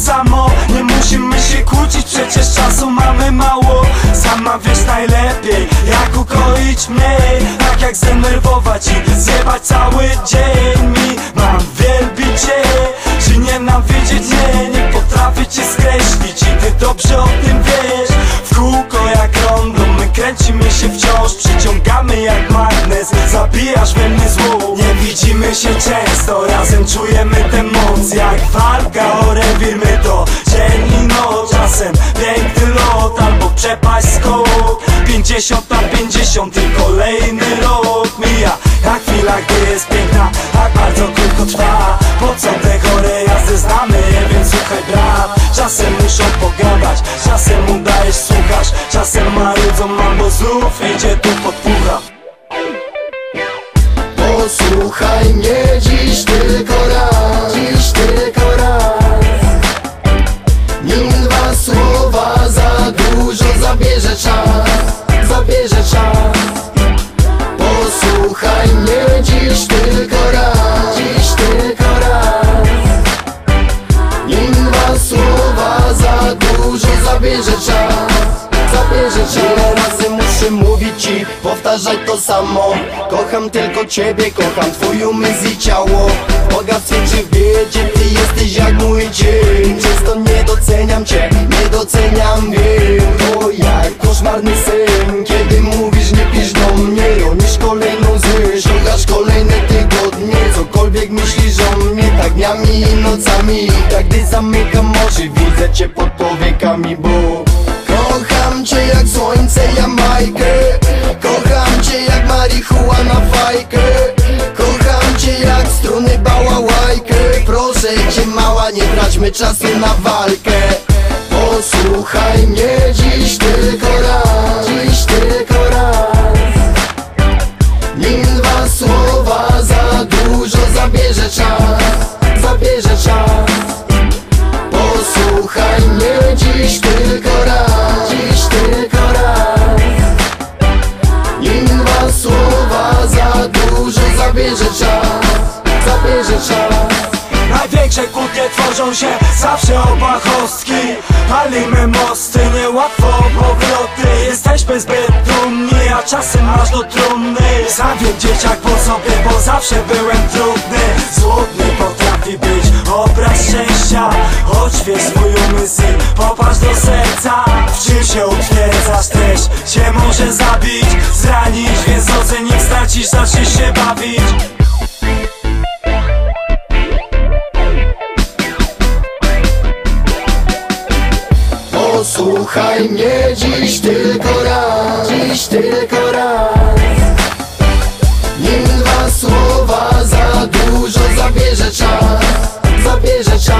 samo. Nie musimy się kłócić, przecież czasu mamy mało. Sama wiesz najlepiej, jak ukoić mnie Tak jak zdenerwować i zjebać cały dzień Mi. Mam wielbić cię, czy nienawidzieć nie Nie potrafię cię skreślić i ty dobrze o tym wiesz. W kółko jak rondo, my kręcimy się wciąż Przyciągamy jak magnes, zabijasz we mnie zło widzimy się często, razem czujemy tę moc Jak walka o rewir, my to dzień i noc. Czasem piękny lot albo przepaść skok 50 na 50 i kolejny rok. Mija Jak chwila, gdy jest piękna, tak bardzo krótko trwa. Po co te chore jazdy znamy więc słuchaj brat. Czasem muszą pogadać, czasem udajesz, słuchasz. Czasem marudzą mam, bo znów idzie tu podpucha Posłuchaj mnie dziś tylko raz Dziś tylko raz. Nim dwa słowa za dużo zabierze czas Zabierze czas. Posłuchaj mnie dziś tylko raz Dziś tylko raz. Nim dwa słowa za dużo zabierze czas Powtarzaj to samo. Kocham tylko ciebie, kocham twój umysł i ciało. Bogactwie czy w ty jesteś jak mój dzień. Często nie doceniam cię, nie doceniam wiem. To jak koszmarny sen Kiedy mówisz nie pisz do mnie Ronisz kolejną zły, szukasz kolejne tygodnie Cokolwiek myślisz o mnie Tak dniami i nocami. Tak gdy zamykam oczy Widzę cię pod powiekami, bo Kocham cię jak słońce Jamajkę. Kocham marihuana fajkę Kocham cię jak struny bałałajkę. Proszę cię mała nie traćmy czasu na walkę. Posłuchaj mnie Największe kłótnie tworzą się zawsze o Palimy mosty, niełatwo powroty. Jesteśmy zbyt dumni, a czasem masz do trumny. Zawiem dzieciak po sobie, bo zawsze byłem trudny. Złudny potrafi być obraz szczęścia Choć wiesz swój umysł popatrz do serca. W czym się utwierdzasz też cię może zabić. Zranić, więc ocenić stracisz, zaczniesz się bawić Posłuchaj mnie dziś tylko raz Dziś tylko raz. Nim dwa słowa za dużo zabierze czas Zabierze czas